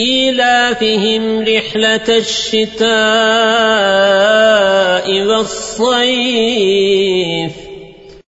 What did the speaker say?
إيلافهم رحلة الشتاء والصيف.